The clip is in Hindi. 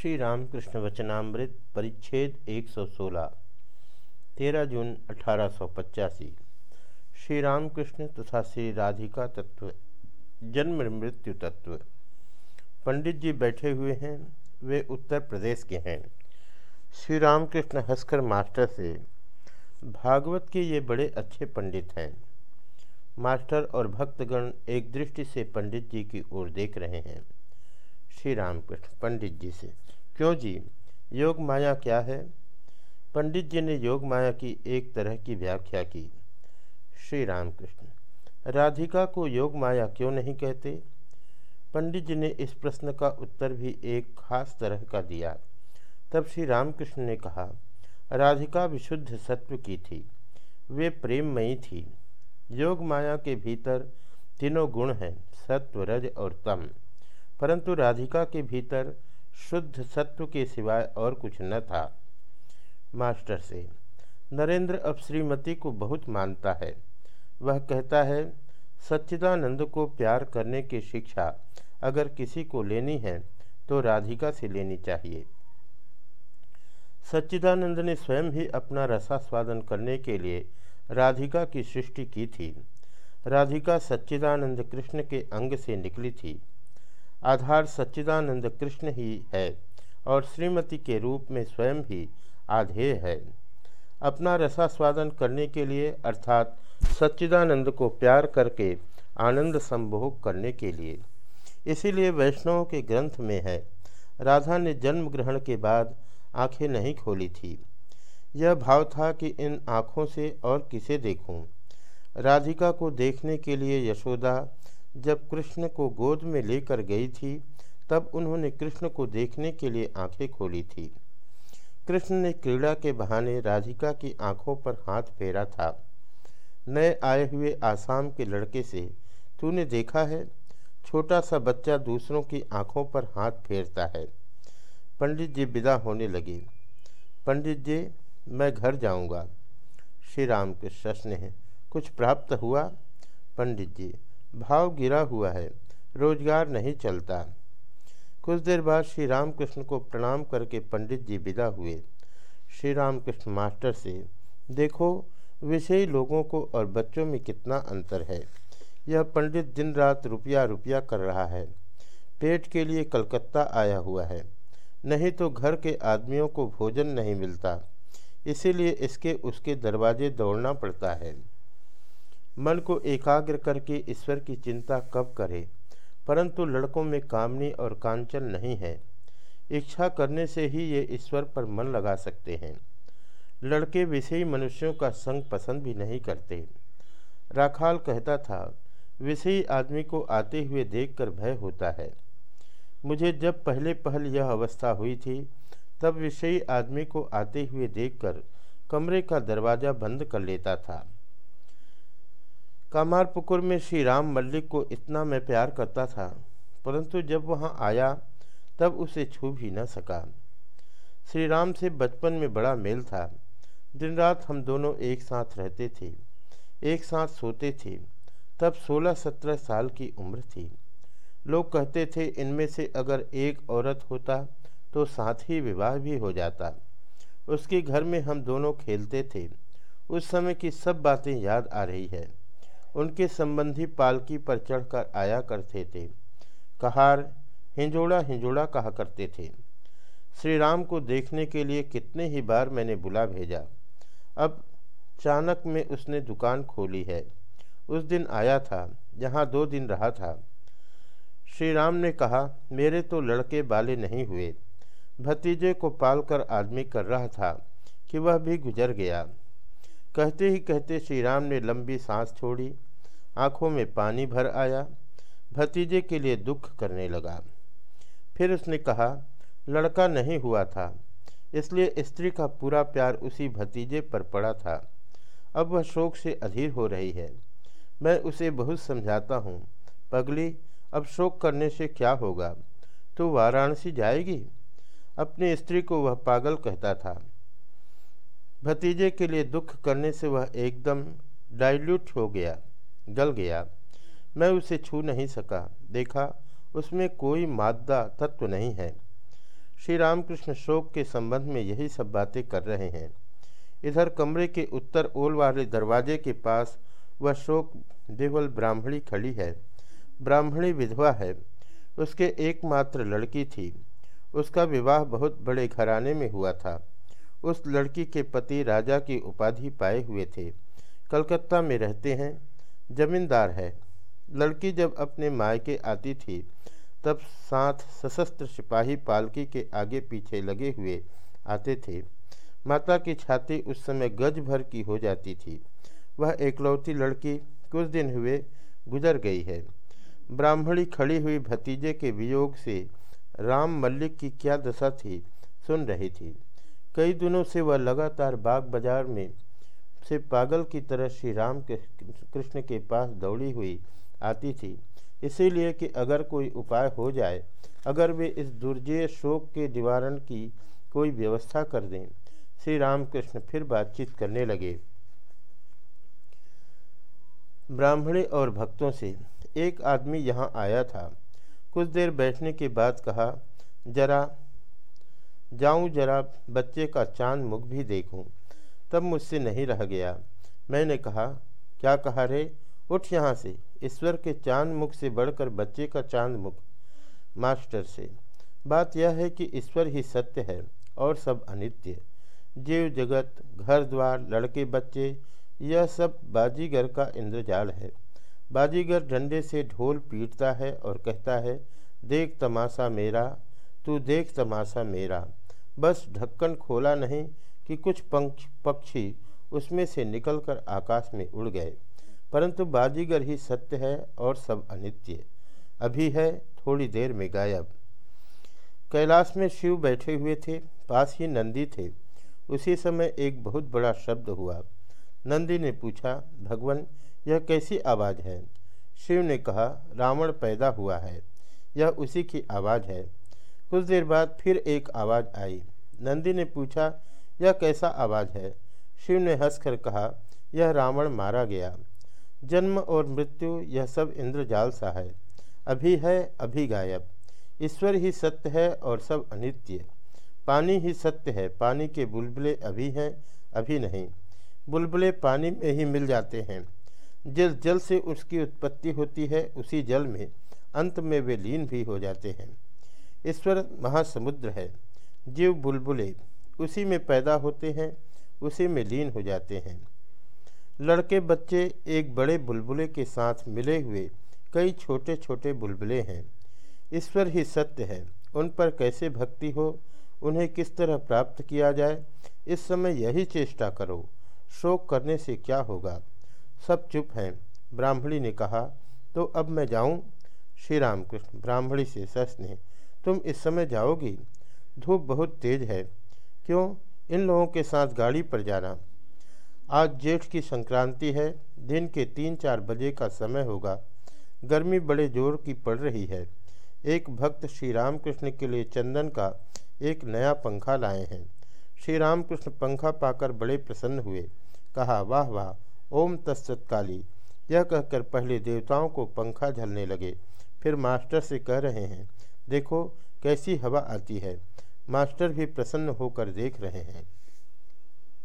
श्री रामकृष्ण वचनामृत परिच्छेद 116 तेरह जून अठारह सौ पचासी। श्री रामकृष्ण तथा श्री राधिका तत्व, जन्म मृत्यु तत्व। पंडित जी बैठे हुए हैं, वे उत्तर प्रदेश के हैं। श्री रामकृष्ण हंसकर मास्टर से, भागवत के ये बड़े अच्छे पंडित हैं। मास्टर और भक्तगण एक दृष्टि से पंडित जी की ओर देख रहे हैं। श्री रामकृष्ण, पंडित जी से। क्यों जी? योग माया क्या है? पंडित जी ने योग माया की एक तरह की व्याख्या की। श्री रामकृष्ण, राधिका को योग माया क्यों नहीं कहते? पंडित जी ने इस प्रश्न का उत्तर भी एक खास तरह का दिया। तब श्री रामकृष्ण ने कहा, राधिका विशुद्ध सत्व की थी, वे प्रेममयी थी। योग माया के भीतर तीनों गुण हैं, सत्व, रज और तम। परंतु राधिका के भीतर शुद्ध सत्व के सिवाय और कुछ न था। मास्टर से, नरेंद्र अब श्रीमती को बहुत मानता है। वह कहता है, सच्चिदानंद को प्यार करने की शिक्षा अगर किसी को लेनी है तो राधिका से लेनी चाहिए। सच्चिदानंद ने स्वयं ही अपना रसास्वादन करने के लिए राधिका की सृष्टि की थी। राधिका सच्चिदानंद कृष्ण के अंग से निकली थी। आधार सच्चिदानंद कृष्ण ही है और श्रीमती के रूप में स्वयं ही आधेय है। अपना रसास्वादन करने के लिए, अर्थात सच्चिदानंद को प्यार करके आनंद संभोग करने के लिए। इसीलिए वैष्णव के ग्रंथ में है, राधा ने जन्म ग्रहण के बाद आँखें नहीं खोली थी। यह भाव था कि इन आँखों से और किसे देखूँ? राधिका को देखने के लिए यशोदा जब कृष्ण को गोद में लेकर गई थी, तब उन्होंने कृष्ण को देखने के लिए आँखें खोली थी। कृष्ण ने क्रीड़ा के बहाने राधिका की आँखों पर हाथ फेरा था। नए आए हुए आसाम के लड़के से, तूने देखा है? छोटा सा बच्चा दूसरों की आँखों पर हाथ फेरता है। पंडित जी विदा होने लगे। पंडित जी, मैं घर जाऊँगा। श्री राम के है कुछ प्राप्त हुआ? पंडित जी भाव गिरा हुआ है, रोज़गार नहीं चलता। कुछ देर बाद श्री रामकृष्ण को प्रणाम करके पंडित जी विदा हुए। श्री रामकृष्ण मास्टर से, देखो, विषयी लोगों को और बच्चों में कितना अंतर है। यह पंडित दिन रात रुपया रुपया कर रहा है। पेट के लिए कलकत्ता आया हुआ है। नहीं तो घर के आदमियों को भोजन नहीं मिलता। इसीलिए इसके उसके दरवाजे दौड़ना पड़ता है। मन को एकाग्र करके ईश्वर की चिंता कब करे? परंतु लड़कों में कामनी और कांचन नहीं है। इच्छा करने से ही ये ईश्वर पर मन लगा सकते हैं। लड़के विषयी मनुष्यों का संग पसंद भी नहीं करते। राखाल कहता था, विषयी आदमी को आते हुए देखकर भय होता है। मुझे जब पहले पहल यह अवस्था हुई थी, तब विषयी आदमी को आते हुए देखकर कमरे का दरवाज़ा बंद कर लेता था। कामारपुकुर में श्री राम मल्लिक को इतना मैं प्यार करता था, परंतु जब वहाँ आया, तब उसे छू भी न सका। श्री राम से बचपन में बड़ा मेल था। दिन रात हम दोनों एक साथ रहते थे, एक साथ सोते थे। तब सोलह सत्रह साल की उम्र थी। लोग कहते थे, इनमें से अगर एक औरत होता तो साथ ही विवाह भी हो जाता। उसके घर में हम दोनों खेलते थे। उस समय की सब बातें याद आ रही है। उनके संबंधी पालकी पर चढ़कर आया करते थे। कहार हिंजोड़ा हिंजोड़ा कहा करते थे। श्री राम को देखने के लिए कितने ही बार मैंने बुला भेजा। अब चाणक में उसने दुकान खोली है। उस दिन आया था जहाँ दो दिन रहा था। श्री राम ने कहा, मेरे तो लड़के बाले नहीं हुए। भतीजे को पालकर आदमी कर रहा था कि वह भी गुजर गया। कहते ही कहते श्री राम ने लंबी सांस छोड़ी आँखों में पानी भर आया, भतीजे के लिए दुख करने लगा। फिर उसने कहा, लड़का नहीं हुआ था, इसलिए स्त्री का पूरा प्यार उसी भतीजे पर पड़ा था। अब वह शोक से अधीर हो रही है। मैं उसे बहुत समझाता हूँ। पगली, अब शोक करने से क्या होगा? तो वाराणसी जाएगी? अपनी स्त्री को वह पागल कहता था। भतीजे के लिए दुख करने से वह एकदम डाइल्यूट हो गया। गल गया। मैं उसे छू नहीं सका। देखा, उसमें कोई मादा तत्व नहीं है। श्री रामकृष्ण शोक के संबंध में यही सब बातें कर रहे हैं। इधर कमरे के उत्तर ओल वाले दरवाजे के पास वह शोक देवल ब्राह्मणी खड़ी है। ब्राह्मणी विधवा है। उसके एकमात्र लड़की थी। उसका विवाह बहुत बड़े घराने में हुआ था। उस लड़की के पति राजा की उपाधि पाए हुए थे। कलकत्ता में रहते हैं। जमींदार है। लड़की जब अपने मायके आती थी, तब साथ सशस्त्र सिपाही पालकी के आगे पीछे लगे हुए आते थे। माता की छाती उस समय गज भर की हो जाती थी। वह एकलौती लड़की कुछ दिन हुए गुजर गई है। ब्राह्मणी खड़ी हुई भतीजे के वियोग से राम मल्लिक की क्या दशा थी, सुन रही थी। कई दिनों से वह लगातार बाग बाज़ार में से पागल की तरह श्री राम कृष्ण के पास दौड़ी हुई आती थी। इसीलिए कि अगर कोई उपाय हो जाए, अगर वे इस दुर्जय शोक के निवारण की कोई व्यवस्था कर दें, श्री रामकृष्ण फिर बातचीत करने लगे। ब्राह्मणे और भक्तों से एक आदमी यहाँ आया था। कुछ देर बैठने के बाद कहा, जरा, जाऊँ जरा बच्चे का चाँद मुख भी देखूँ। तब मुझसे नहीं रह गया। मैंने कहा, क्या कहा रे? उठ यहाँ से। ईश्वर के चाँद मुख से बढ़कर बच्चे का चाँद मुख। मास्टर से, बात यह है कि ईश्वर ही सत्य है और सब अनित्य। जीव जगत, घर द्वार, लड़के बच्चे, यह सब बाजीगर का इंद्रजाल है। बाजीगर डंडे से ढोल पीटता है और कहता है, देख तमाशा मेरा, तू देख तमाशा मेरा। बस ढक्कन खोला नहीं कि कुछ पंख पक्षी उसमें से निकलकर आकाश में उड़ गए। परंतु बाजीगर ही सत्य है और सब अनित्य अभी है थोड़ी देर में गायब। कैलाश में शिव बैठे हुए थे, पास ही नंदी थे। उसी समय एक बहुत बड़ा शब्द हुआ। नंदी ने पूछा, भगवान, यह कैसी आवाज़ है? शिव ने कहा, रावण पैदा हुआ है। यह उसी की आवाज़ है। कुछ देर बाद फिर एक आवाज़ आई। नंदी ने पूछा यह कैसा आवाज़ है? शिव ने हंसकर कहा, यह रावण मारा गया। जन्म और मृत्यु, यह सब इंद्रजाल सा है। अभी है, अभी गायब। ईश्वर ही सत्य है और सब अनित्य। पानी ही सत्य है, पानी के बुलबुले अभी हैं, अभी नहीं। बुलबुले पानी में ही मिल जाते हैं। जिस जल से उसकी उत्पत्ति होती है, उसी जल में, अंत में वे लीन भी हो जाते हैं। ईश्वर महासमुद्र है। जीव बुलबुले। उसी में पैदा होते हैं, उसी में लीन हो जाते हैं। लड़के बच्चे एक बड़े बुलबुले के साथ मिले हुए कई छोटे छोटे बुलबुले हैं। ईश्वर ही सत्य है, उन पर कैसे भक्ति हो, उन्हें किस तरह प्राप्त किया जाए, इस समय यही चेष्टा करो, शोक करने से क्या होगा? सब चुप हैं, ब्राह्मणी ने कहा तो अब मैं जाऊँ? श्री राम कृष्ण ब्राह्मणी से सस ने तुम इस समय जाओगी? धूप बहुत तेज है क्यों? इन लोगों के साथ गाड़ी पर जाना। आज जेठ की संक्रांति है, दिन के तीन चार बजे का समय होगा। गर्मी बड़े ज़ोर की पड़ रही है। एक भक्त श्री रामकृष्ण के लिए चंदन का एक नया पंखा लाए हैं। श्री रामकृष्ण पंखा पाकर बड़े प्रसन्न हुए। कहा, वाह वाह, ओम तत्सत्काली। यह कहकर पहले देवताओं को पंखा झलने लगे। फिर मास्टर से कह रहे हैं, देखो, कैसी हवा आती है। मास्टर भी प्रसन्न होकर देख रहे हैं।